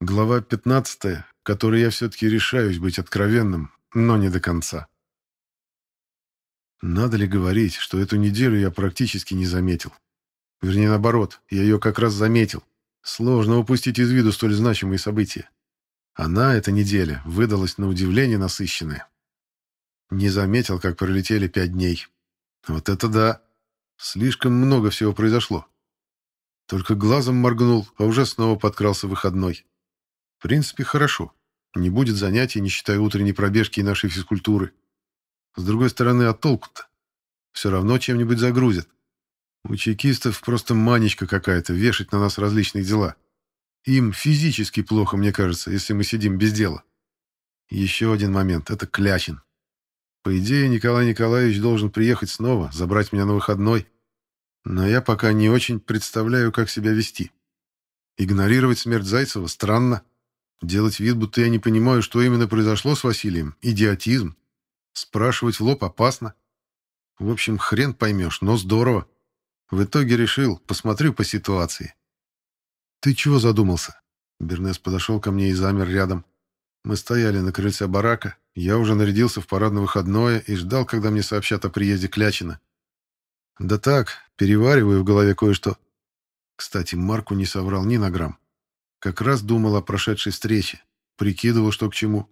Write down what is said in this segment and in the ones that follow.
Глава 15, в которой я все-таки решаюсь быть откровенным, но не до конца. Надо ли говорить, что эту неделю я практически не заметил? Вернее, наоборот, я ее как раз заметил. Сложно упустить из виду столь значимые события. Она, эта неделя, выдалась на удивление насыщенная. Не заметил, как пролетели пять дней. Вот это да! Слишком много всего произошло. Только глазом моргнул, а уже снова подкрался выходной. Принципе, хорошо. Не будет занятий, не считая утренней пробежки и нашей физкультуры. С другой стороны, а толку-то? Все равно чем-нибудь загрузят. У чекистов просто манечка какая-то вешать на нас различные дела. Им физически плохо, мне кажется, если мы сидим без дела. Еще один момент — это Клячин. По идее, Николай Николаевич должен приехать снова, забрать меня на выходной. Но я пока не очень представляю, как себя вести. Игнорировать смерть Зайцева странно. Делать вид, будто я не понимаю, что именно произошло с Василием — идиотизм. Спрашивать в лоб опасно. В общем, хрен поймешь, но здорово. В итоге решил, посмотрю по ситуации. «Ты чего задумался?» Бернес подошел ко мне и замер рядом. Мы стояли на крыльце барака, я уже нарядился в парадно-выходное и ждал, когда мне сообщат о приезде Клячина. «Да так, перевариваю в голове кое-что». Кстати, Марку не соврал ни на грамм. Как раз думал о прошедшей встрече, прикидывал, что к чему.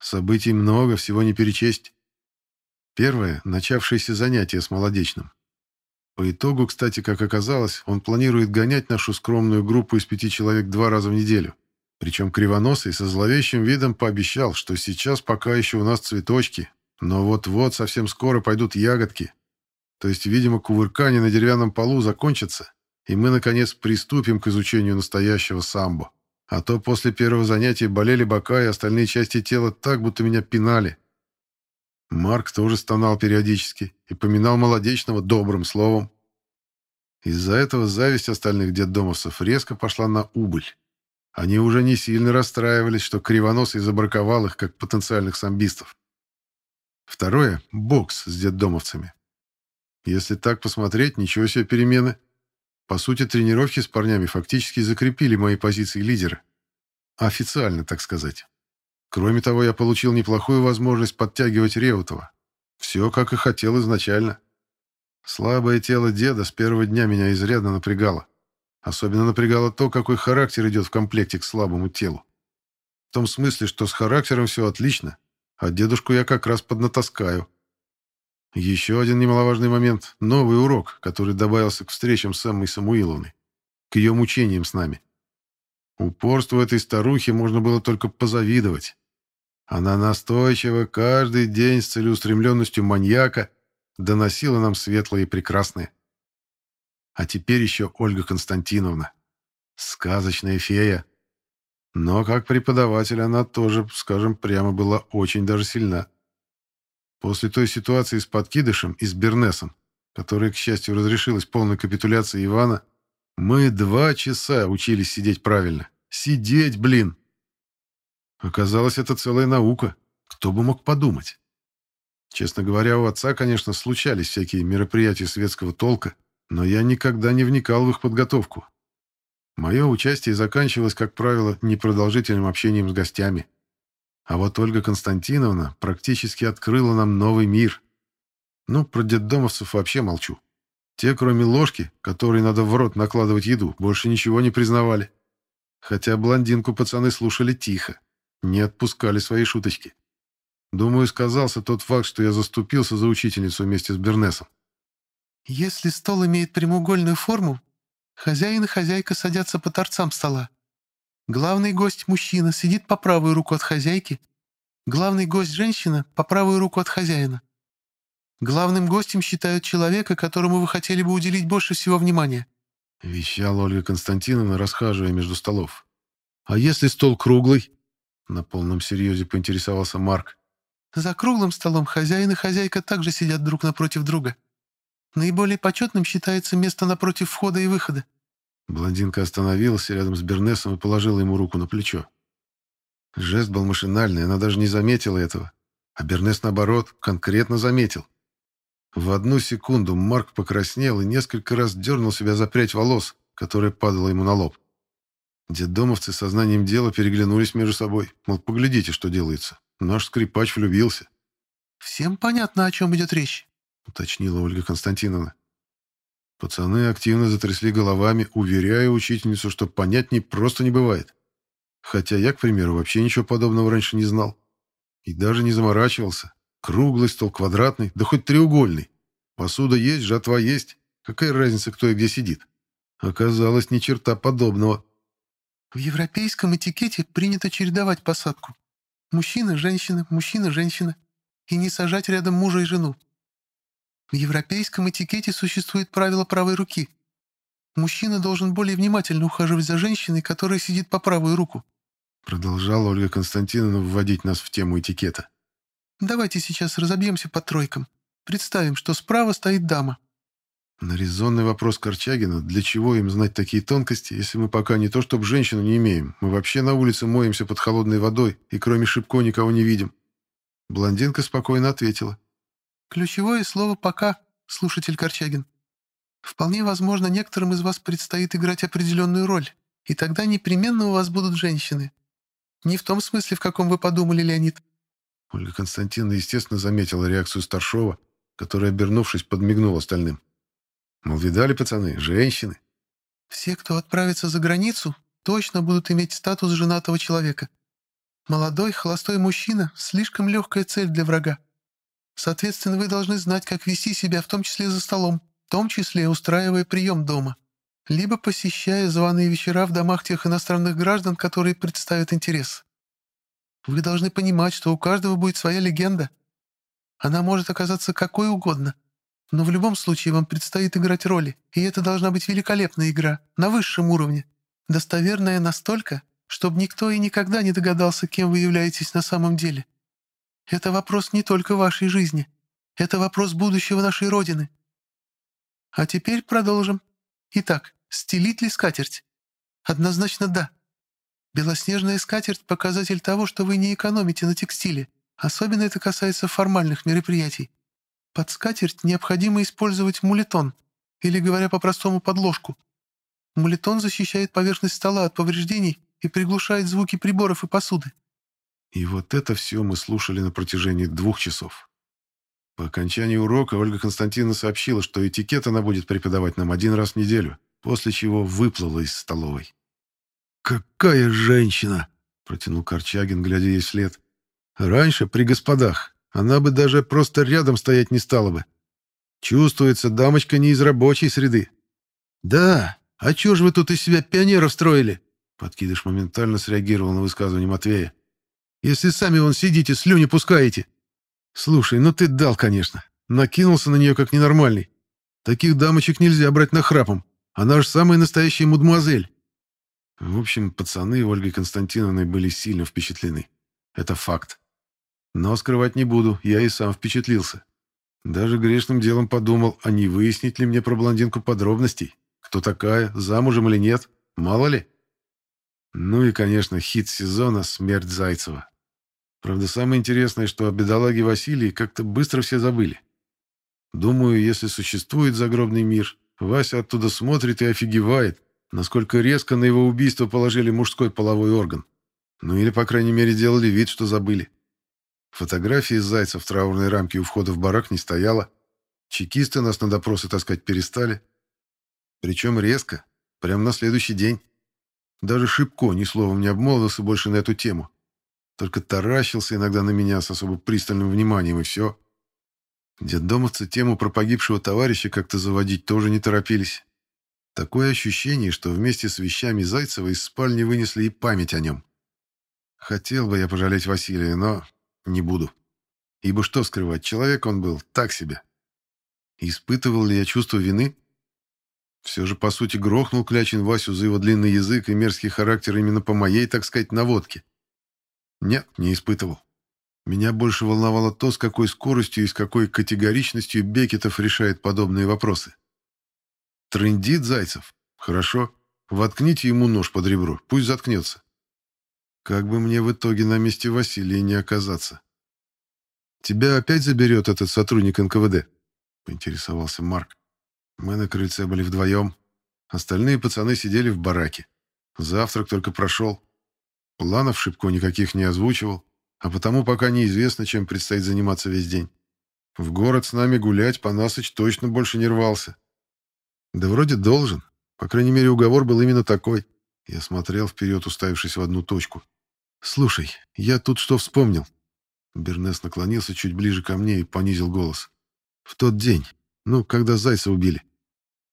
Событий много, всего не перечесть. Первое — начавшееся занятие с молодечным. По итогу, кстати, как оказалось, он планирует гонять нашу скромную группу из пяти человек два раза в неделю. Причем Кривоносый со зловещим видом пообещал, что сейчас пока еще у нас цветочки, но вот-вот совсем скоро пойдут ягодки. То есть, видимо, кувыркание на деревянном полу закончится, и мы, наконец, приступим к изучению настоящего самбо. А то после первого занятия болели бока и остальные части тела так, будто меня пинали. Марк тоже стонал периодически и поминал молодечного добрым словом. Из-за этого зависть остальных детдомовцев резко пошла на убыль. Они уже не сильно расстраивались, что Кривоносый забраковал их как потенциальных самбистов. Второе — бокс с детдомовцами. Если так посмотреть, ничего себе перемены. По сути, тренировки с парнями фактически закрепили мои позиции лидера. Официально, так сказать. Кроме того, я получил неплохую возможность подтягивать Реутова. Все, как и хотел изначально. Слабое тело деда с первого дня меня изрядно напрягало. Особенно напрягало то, какой характер идет в комплекте к слабому телу. В том смысле, что с характером все отлично, а дедушку я как раз поднатаскаю. Еще один немаловажный момент — новый урок, который добавился к встречам с Эммой Самуиловной, к ее мучениям с нами. Упорству этой старухи можно было только позавидовать. Она настойчиво каждый день с целеустремленностью маньяка доносила нам светлое и прекрасное. А теперь еще Ольга Константиновна. Сказочная фея. Но как преподаватель она тоже, скажем прямо, была очень даже сильна. После той ситуации с подкидышем и с Бернесом, которая, к счастью, разрешилась полной капитуляцией Ивана, мы два часа учились сидеть правильно. Сидеть, блин! Оказалось, это целая наука. Кто бы мог подумать? Честно говоря, у отца, конечно, случались всякие мероприятия светского толка, но я никогда не вникал в их подготовку. Мое участие заканчивалось, как правило, непродолжительным общением с гостями. А вот Ольга Константиновна практически открыла нам новый мир. Ну, про детдомовцев вообще молчу. Те, кроме ложки, которой надо в рот накладывать еду, больше ничего не признавали. Хотя блондинку пацаны слушали тихо, не отпускали свои шуточки. Думаю, сказался тот факт, что я заступился за учительницу вместе с Бернесом. «Если стол имеет прямоугольную форму, хозяин и хозяйка садятся по торцам стола. Главный гость, мужчина, сидит по правую руку от хозяйки, главный гость, женщина, по правую руку от хозяина. Главным гостем считают человека, которому вы хотели бы уделить больше всего внимания». — вещала Ольга Константиновна, расхаживая между столов. «А если стол круглый?» — на полном серьезе поинтересовался Марк. «За круглым столом хозяин и хозяйка также сидят друг напротив друга. Наиболее почетным считается место напротив входа и выхода». Блондинка остановилась рядом с Бернесом и положила ему руку на плечо. Жест был машинальный, она даже не заметила этого. А Бернес, наоборот, конкретно заметил. В одну секунду Марк покраснел и несколько раз дернул себя за прядь волос, которая падала ему на лоб. Деддомовцы сознанием дела переглянулись между собой. Мол, поглядите, что делается. Наш скрипач влюбился. «Всем понятно, о чем идет речь», — уточнила Ольга Константиновна. Пацаны активно затрясли головами, уверяя учительницу, что понятней просто не бывает. Хотя я, к примеру, вообще ничего подобного раньше не знал. И даже не заморачивался. Круглый стол, квадратный, да хоть треугольный. Посуда есть, жатва есть. Какая разница, кто и где сидит? Оказалось, ни черта подобного. В европейском этикете принято чередовать посадку. Мужчина, женщина, мужчина, женщина. И не сажать рядом мужа и жену. В европейском этикете существует правило правой руки. Мужчина должен более внимательно ухаживать за женщиной, которая сидит по правую руку. Продолжала Ольга Константиновна вводить нас в тему этикета. Давайте сейчас разобьемся по тройкам. Представим, что справа стоит дама. На резонный вопрос Корчагина, для чего им знать такие тонкости, если мы пока не то чтобы женщину не имеем, мы вообще на улице моемся под холодной водой и кроме Шипко никого не видим. Блондинка спокойно ответила. Ключевое слово «пока», слушатель Корчагин. Вполне возможно, некоторым из вас предстоит играть определенную роль, и тогда непременно у вас будут женщины. Не в том смысле, в каком вы подумали, Леонид. Ольга Константиновна, естественно, заметила реакцию Старшова, который, обернувшись, подмигнул остальным. Мол, видали, пацаны, женщины. Все, кто отправится за границу, точно будут иметь статус женатого человека. Молодой, холостой мужчина — слишком легкая цель для врага. Соответственно, вы должны знать, как вести себя, в том числе за столом, в том числе устраивая прием дома, либо посещая званые вечера в домах тех иностранных граждан, которые представят интерес. Вы должны понимать, что у каждого будет своя легенда. Она может оказаться какой угодно — но в любом случае вам предстоит играть роли, и это должна быть великолепная игра, на высшем уровне, достоверная настолько, чтобы никто и никогда не догадался, кем вы являетесь на самом деле. Это вопрос не только вашей жизни, это вопрос будущего нашей Родины. А теперь продолжим. Итак, стелить ли скатерть? Однозначно да. Белоснежная скатерть — показатель того, что вы не экономите на текстиле. Особенно это касается формальных мероприятий. Под скатерть необходимо использовать мулетон, или, говоря по-простому, подложку. Мулетон защищает поверхность стола от повреждений и приглушает звуки приборов и посуды. И вот это все мы слушали на протяжении двух часов. По окончании урока Ольга Константиновна сообщила, что этикет она будет преподавать нам один раз в неделю, после чего выплыла из столовой. «Какая женщина!» — протянул Корчагин, глядя ей вслед. «Раньше, при господах, она бы даже просто рядом стоять не стала бы. Чувствуется, дамочка не из рабочей среды. «Да, а чё ж вы тут из себя пионеров строили?» Подкидыш моментально среагировал на высказывание Матвея. «Если сами вон сидите, слюни пускаете». «Слушай, ну ты дал, конечно. Накинулся на нее как ненормальный. Таких дамочек нельзя брать на храпом. Она же самая настоящая мадемуазель». В общем, пацаны Ольгой Константиновной были сильно впечатлены. Это факт. Но скрывать не буду, я и сам впечатлился. Даже грешным делом подумал, а не выяснить ли мне про блондинку подробностей? Кто такая, замужем или нет? Мало ли. Ну и, конечно, хит сезона «Смерть Зайцева». Правда, самое интересное, что о бедолаге Василии как-то быстро все забыли. Думаю, если существует загробный мир, Вася оттуда смотрит и офигевает, насколько резко на его убийство положили мужской половой орган. Ну или, по крайней мере, делали вид, что забыли. Фотографии зайца в траурной рамке у входа в барак не стояло. Чекисты нас на допросы таскать перестали. Причем резко, прямо на следующий день. Даже Шибко ни словом не обмолвился больше на эту тему. Только таращился иногда на меня с особо пристальным вниманием, и все. Детдомовцы тему про погибшего товарища как-то заводить тоже не торопились. Такое ощущение, что вместе с вещами Зайцева из спальни вынесли и память о нем. Хотел бы я пожалеть Василия, но не буду. Ибо что скрывать, человек он был так себе. Испытывал ли я чувство вины? Все же, по сути, грохнул Клячин Васю за его длинный язык и мерзкий характер именно по моей, так сказать, наводке. Нет, не испытывал. Меня больше волновало то, с какой скоростью и с какой категоричностью Бекетов решает подобные вопросы. Трындит Зайцев? Хорошо. Воткните ему нож под ребро, пусть заткнется. Как бы мне в итоге на месте Василия не оказаться. «Тебя опять заберет этот сотрудник НКВД?» — поинтересовался Марк. Мы на крыльце были вдвоем. Остальные пацаны сидели в бараке. Завтрак только прошел. Планов Шибко никаких не озвучивал, а потому пока неизвестно, чем предстоит заниматься весь день. В город с нами гулять Панасыч точно больше не рвался. Да вроде должен. По крайней мере, уговор был именно такой. Я смотрел вперед, уставившись в одну точку. «Слушай, я тут что вспомнил?» Бернес наклонился чуть ближе ко мне и понизил голос. «В тот день, ну, когда Зайца убили.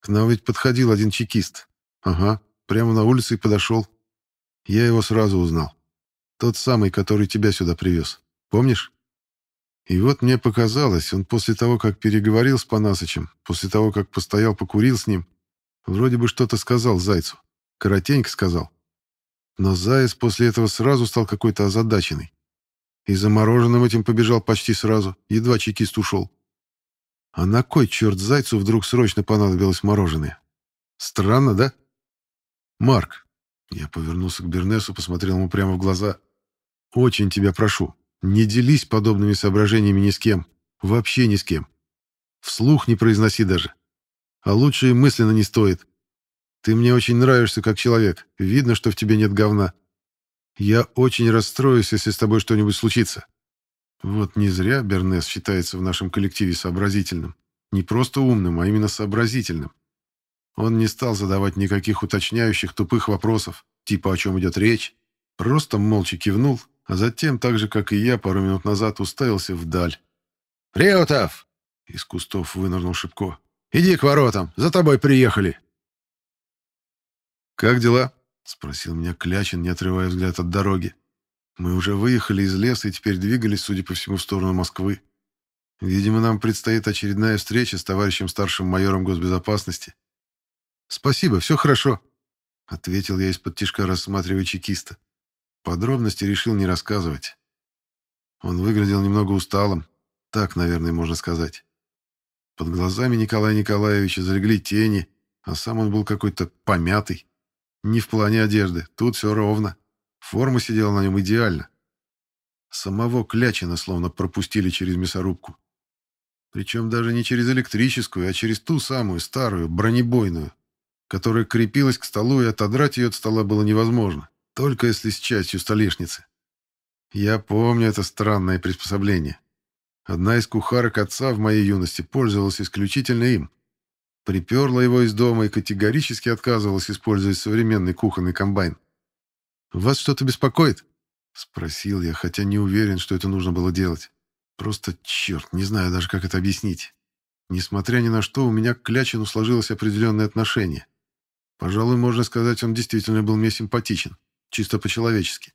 К нам ведь подходил один чекист. Ага, прямо на улице и подошел. Я его сразу узнал. Тот самый, который тебя сюда привез. Помнишь? И вот мне показалось, он после того, как переговорил с Панасычем, после того, как постоял, покурил с ним, вроде бы что-то сказал Зайцу. Коротенько сказал. Но Заяц после этого сразу стал какой-то озадаченный. И замороженным этим побежал почти сразу, едва чекист ушел. А на кой черт Зайцу вдруг срочно понадобилось мороженое? Странно, да? Марк, я повернулся к Бернесу, посмотрел ему прямо в глаза. «Очень тебя прошу, не делись подобными соображениями ни с кем. Вообще ни с кем. Вслух не произноси даже. А лучше и мысленно не стоит. Ты мне очень нравишься как человек. Видно, что в тебе нет говна. Я очень расстроюсь, если с тобой что-нибудь случится. Вот не зря Бернес считается в нашем коллективе сообразительным. Не просто умным, а именно сообразительным. Он не стал задавать никаких уточняющих тупых вопросов, типа о чем идет речь, просто молча кивнул, а затем, так же, как и я, пару минут назад уставился вдаль. «Реутов!» — из кустов вынырнул Шипко. «Иди к воротам, за тобой приехали!» «Как дела?» — спросил меня Клячин, не отрывая взгляд от дороги. Мы уже выехали из леса и теперь двигались, судя по всему, в сторону Москвы. Видимо, нам предстоит очередная встреча с товарищем старшим майором госбезопасности. «Спасибо, все хорошо», — ответил я из-под тишка, рассматривая чекиста. Подробности решил не рассказывать. Он выглядел немного усталым, так, наверное, можно сказать. Под глазами Николая Николаевича залегли тени, а сам он был какой-то помятый. Не в плане одежды, тут все ровно. Форма сидела на нем идеально. Самого Клячина словно пропустили через мясорубку. Причем даже не через электрическую, а через ту самую старую, бронебойную, которая крепилась к столу, и отодрать ее от стола было невозможно, только если с частью столешницы. Я помню это странное приспособление. Одна из кухарок отца в моей юности пользовалась исключительно им. Приперла его из дома и категорически отказывалась использовать современный кухонный комбайн. «Вас что-то беспокоит?» — спросил я, хотя не уверен, что это нужно было делать. Просто, черт, не знаю даже, как это объяснить. Несмотря ни на что, у меня к Клячину сложилось определенное отношение. Пожалуй, можно сказать, он действительно был мне симпатичен, чисто по-человечески.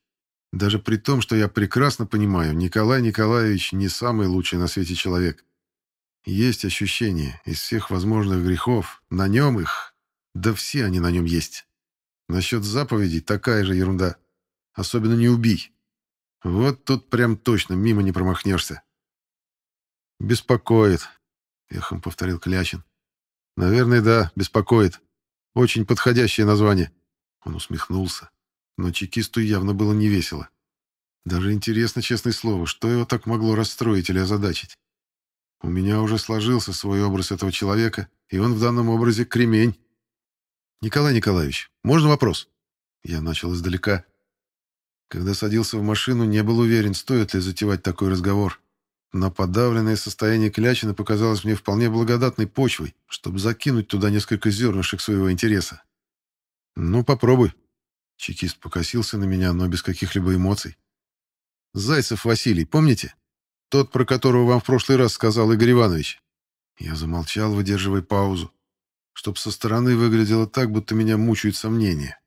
Даже при том, что я прекрасно понимаю, Николай Николаевич не самый лучший на свете человек. Есть ощущение, из всех возможных грехов, на нем их, да все они на нем есть. Насчет заповедей такая же ерунда. Особенно не убий. Вот тут прям точно мимо не промахнешься. «Беспокоит», — эхом повторил Клячин. «Наверное, да, беспокоит. Очень подходящее название. Он усмехнулся. Но чекисту явно было невесело. Даже интересно, честное слово, что его так могло расстроить или озадачить. У меня уже сложился свой образ этого человека, и он в данном образе кремень. «Николай Николаевич, можно вопрос?» Я начал издалека. Когда садился в машину, не был уверен, стоит ли затевать такой разговор. Но подавленное состояние Клячина показалось мне вполне благодатной почвой, чтобы закинуть туда несколько зернышек своего интереса. «Ну, попробуй». Чекист покосился на меня, но без каких-либо эмоций. «Зайцев Василий, помните? Тот, про которого вам в прошлый раз сказал Игорь Иванович». Я замолчал, выдерживая паузу, чтоб со стороны выглядело так, будто меня мучают сомнения.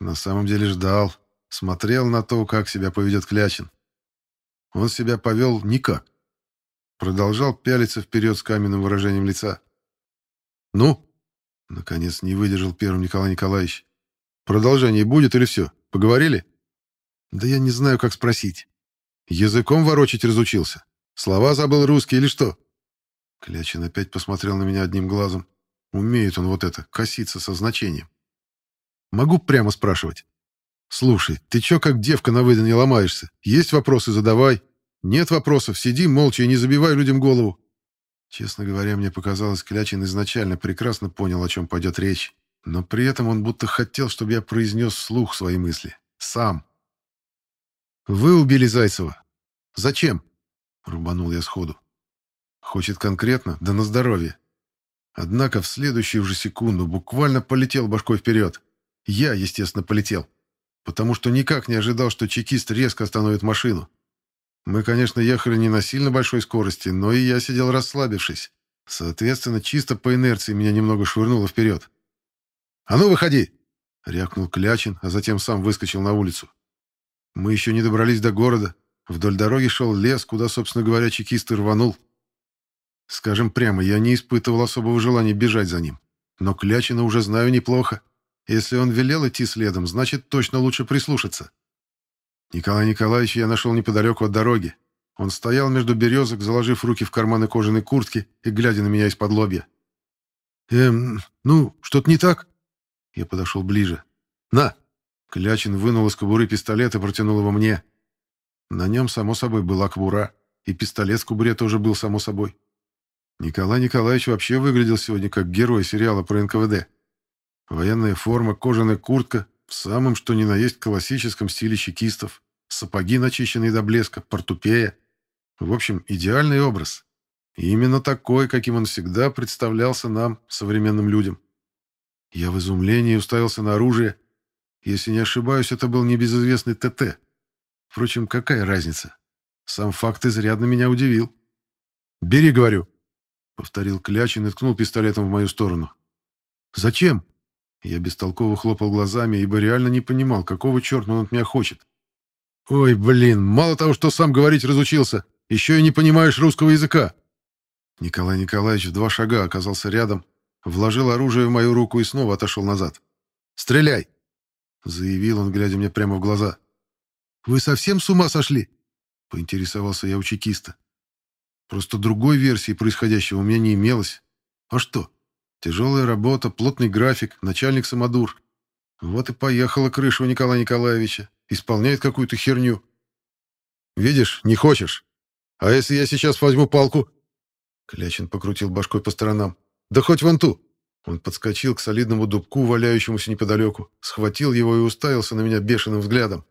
На самом деле ждал, смотрел на то, как себя поведет Клячин. Он себя повел никак. Продолжал пялиться вперед с каменным выражением лица. «Ну?» — наконец не выдержал первым Николай Николаевич. «Продолжение будет или все? Поговорили?» «Да я не знаю, как спросить. Языком ворочать разучился. Слова забыл русский или что?» Клячин опять посмотрел на меня одним глазом. Умеет он вот это, коситься со значением. «Могу прямо спрашивать?» «Слушай, ты чё как девка на выданье ломаешься? Есть вопросы — задавай. Нет вопросов — сиди молча и не забивай людям голову». Честно говоря, мне показалось, Клячин изначально прекрасно понял, о чем пойдет речь, Но при этом он будто хотел, чтобы я произнес вслух свои мысли. Сам. «Вы убили Зайцева. Зачем?» — рубанул я сходу. Хочет конкретно, да на здоровье. Однако в следующую же секунду буквально полетел башкой вперед. Я, естественно, полетел. Потому что никак не ожидал, что чекист резко остановит машину. Мы, конечно, ехали не на сильно большой скорости, но и я сидел расслабившись. Соответственно, чисто по инерции меня немного швырнуло вперед. «А ну, выходи!» — рявкнул Клячин, а затем сам выскочил на улицу. Мы еще не добрались до города. Вдоль дороги шел лес, куда, собственно говоря, чекист рванул. Скажем прямо, я не испытывал особого желания бежать за ним. Но Клячина уже знаю неплохо. Если он велел идти следом, значит, точно лучше прислушаться. Николай Николаевич я нашел неподалеку от дороги. Он стоял между березок, заложив руки в карманы кожаной куртки и глядя на меня из-под лобья. «Эм, ну, что-то не так?» Я подошел ближе. «На!» Клячин вынул из кобуры пистолет и протянул его мне. На нем, само собой, была кобура, и пистолет в кобуре тоже был, само собой. Николай Николаевич вообще выглядел сегодня как герой сериала про НКВД. Военная форма, кожаная куртка, в самом что ни на есть классическом стиле чекистов, сапоги, начищенные до блеска, портупея. В общем, идеальный образ. И именно такой, каким он всегда представлялся нам, современным людям. Я в изумлении уставился на оружие. Если не ошибаюсь, это был небезызвестный ТТ. Впрочем, какая разница? Сам факт изрядно меня удивил. «Бери, — говорю», повторил Клячин и ткнул пистолетом в мою сторону. «Зачем?» Я бестолково хлопал глазами, ибо реально не понимал, какого черта он от меня хочет. «Ой, блин, мало того, что сам говорить разучился, еще и не понимаешь русского языка!» Николай Николаевич в два шага оказался рядом, вложил оружие в мою руку и снова отошел назад. «Стреляй!» — заявил он, глядя мне прямо в глаза. «Вы совсем с ума сошли?» — поинтересовался я у чекиста. Просто другой версии происходящего у меня не имелось. А что? Тяжелая работа, плотный график, начальник самодур. Вот и поехала крыша у Николая Николаевича. Исполняет какую-то херню. Видишь, не хочешь. А если я сейчас возьму палку? Клячин покрутил башкой по сторонам. Да хоть вон ту. Он подскочил к солидному дубку, валяющемуся неподалеку, схватил его и уставился на меня бешеным взглядом.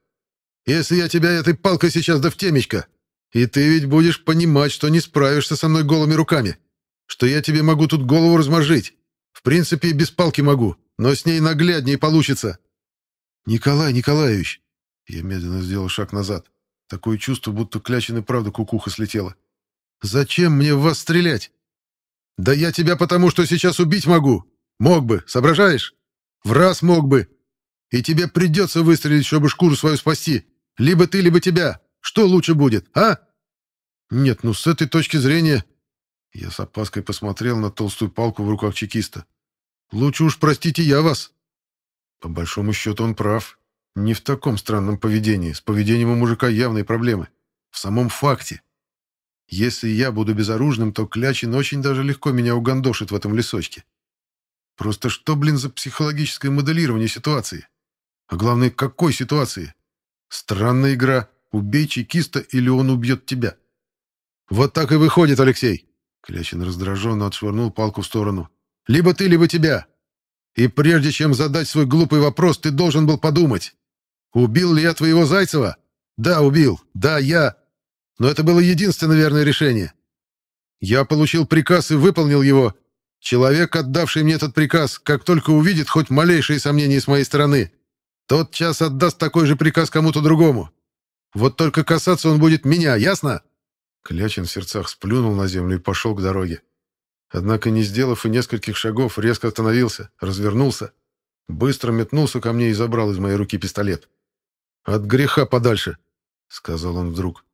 «Если я тебя этой палкой сейчас да в темечко, и ты ведь будешь понимать, что не справишься со мной голыми руками. Что я тебе могу тут голову размозжить. В принципе, и без палки могу, но с ней нагляднее получится. Николай Николаевич. Я медленно сделал шаг назад. Такое чувство, будто Клячин и правда кукуха слетела. Зачем мне в вас стрелять? Да я тебя потому, что сейчас убить могу. Мог бы, соображаешь? В раз мог бы. И тебе придется выстрелить, чтобы шкуру свою спасти. Либо ты, либо тебя. Что лучше будет, а? Нет, ну с этой точки зрения... Я с опаской посмотрел на толстую палку в руках чекиста. Лучше уж простите я вас. По большому счету он прав. Не в таком странном поведении. С поведением у мужика явные проблемы. В самом факте. Если я буду безоружным, то Клячин очень даже легко меня угандошит в этом лесочке. Просто что, блин, за психологическое моделирование ситуации? А главное, какой ситуации? Странная игра. Убей чекиста, или он убьет тебя. Вот так и выходит, Алексей. Клячин раздраженно отшвырнул палку в сторону. Либо ты, либо тебя. И прежде чем задать свой глупый вопрос, ты должен был подумать. Убил ли я твоего Зайцева? Да, убил. Да, я. Но это было единственное верное решение. Я получил приказ и выполнил его. Человек, отдавший мне этот приказ, как только увидит хоть малейшие сомнения с моей стороны, тот час отдаст такой же приказ кому-то другому. Вот только касаться он будет меня, ясно?» Клячин в сердцах сплюнул на землю и пошел к дороге. Однако, не сделав и нескольких шагов, резко остановился, развернулся, быстро метнулся ко мне и забрал из моей руки пистолет. «От греха подальше», — сказал он вдруг.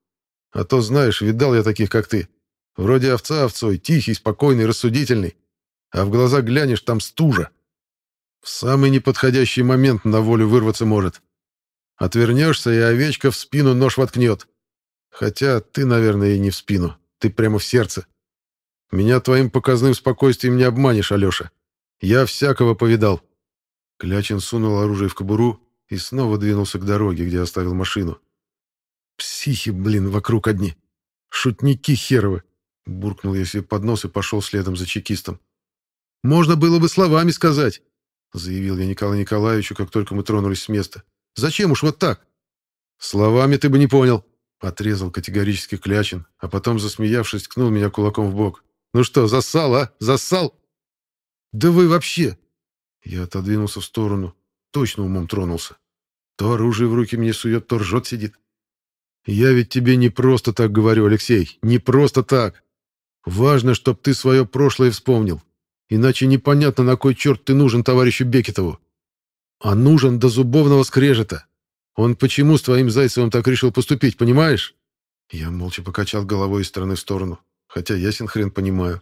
«А то, знаешь, видал я таких, как ты. Вроде овца овцой, тихий, спокойный, рассудительный. А в глаза глянешь, там стужа. В самый неподходящий момент на волю вырваться может. Отвернешься, и овечка в спину нож воткнет. Хотя ты, наверное, и не в спину. Ты прямо в сердце. Меня твоим показным спокойствием не обманешь, Алеша. Я всякого повидал. Клячин сунул оружие в кобуру и снова двинулся к дороге, где оставил машину. Психи, блин, вокруг одни. Шутники херовы. Буркнул я себе под нос и пошел следом за чекистом. Можно было бы словами сказать. заявил я Николаю Николаевичу, как только мы тронулись с места. «Зачем уж вот так?» «Словами ты бы не понял», — отрезал категорически Клячин, а потом, засмеявшись, ткнул меня кулаком в бок. «Ну что, зассал, а? Зассал?» «Да вы вообще!» Я отодвинулся в сторону. Точно умом тронулся. То оружие в руки мне сует, то ржет сидит. «Я ведь тебе не просто так говорю, Алексей, не просто так. Важно, чтоб ты свое прошлое вспомнил. Иначе непонятно, на кой черт ты нужен товарищу Бекетову. А нужен до зубовного скрежета. Он почему с твоим Зайцевым так решил поступить, понимаешь?» Я молча покачал головой из стороны в сторону, хотя ясен хрен понимаю.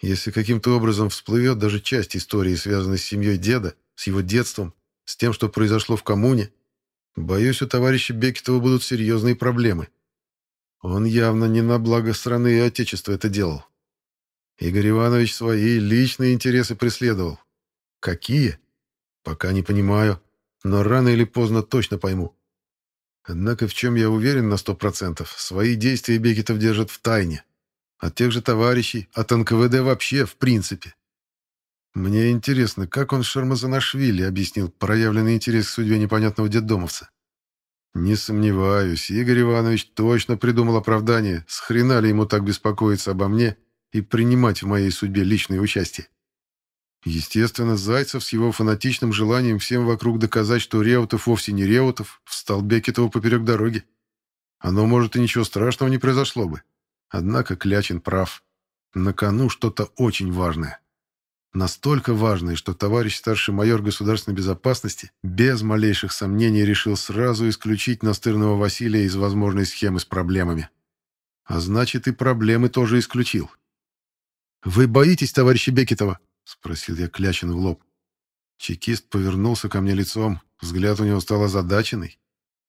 Если каким-то образом всплывет даже часть истории, связанной с семьей деда, с его детством, с тем, что произошло в коммуне, боюсь, у товарища Бекетова будут серьезные проблемы. Он явно не на благо страны и отечества это делал. Игорь Иванович свои личные интересы преследовал. Какие? Пока не понимаю, но рано или поздно точно пойму. Однако в чем я уверен на сто процентов, свои действия Бекетов держит в тайне. От тех же товарищей, от НКВД вообще, в принципе. Мне интересно, как он Шармазанашвили объяснил проявленный интерес к судьбе непонятного детдомовца. Не сомневаюсь, Игорь Иванович точно придумал оправдание, с хрена ли ему так беспокоиться обо мне и принимать в моей судьбе личное участие. Естественно, Зайцев с его фанатичным желанием всем вокруг доказать, что Реутов вовсе не Реутов, встал Бекетову поперек дороги. Оно, может, и ничего страшного не произошло бы. Однако Клячин прав. На кону что-то очень важное. Настолько важное, что товарищ старший майор государственной безопасности без малейших сомнений решил сразу исключить настырного Василия из возможной схемы с проблемами. А значит, и проблемы тоже исключил. «Вы боитесь товарища Бекетова?» — спросил я Клячин в лоб. Чекист повернулся ко мне лицом, взгляд у него стал озадаченный.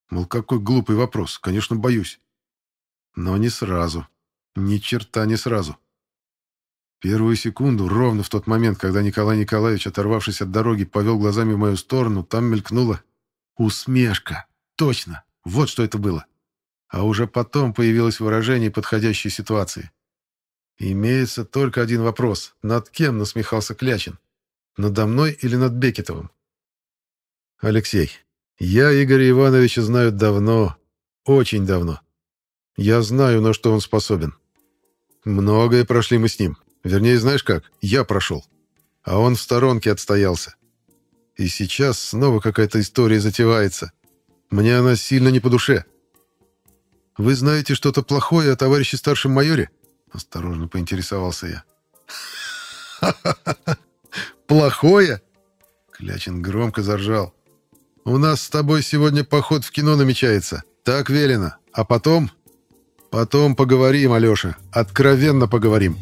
Мол, какой глупый вопрос, конечно, боюсь. Но не сразу. Ни черта не сразу. Первую секунду, ровно в тот момент, когда Николай Николаевич, оторвавшись от дороги, повел глазами в мою сторону, там мелькнула усмешка. Точно, вот что это было. А уже потом появилось выражение подходящей ситуации. Имеется только один вопрос. Над кем насмехался Клячин? Надо мной или над Бекетовым? Алексей, я Игоря Ивановича знаю давно, очень давно. Я знаю, на что он способен. Многое прошли мы с ним. Вернее, знаешь как, я прошел. А он в сторонке отстоялся. И сейчас снова какая-то история затевается. Мне она сильно не по душе. Вы знаете что-то плохое о товарище старшем майоре? Осторожно поинтересовался я. Плохое? Клячин громко заржал. У нас с тобой сегодня поход в кино намечается. Так велено. А потом Потом поговорим, Алёша, откровенно поговорим.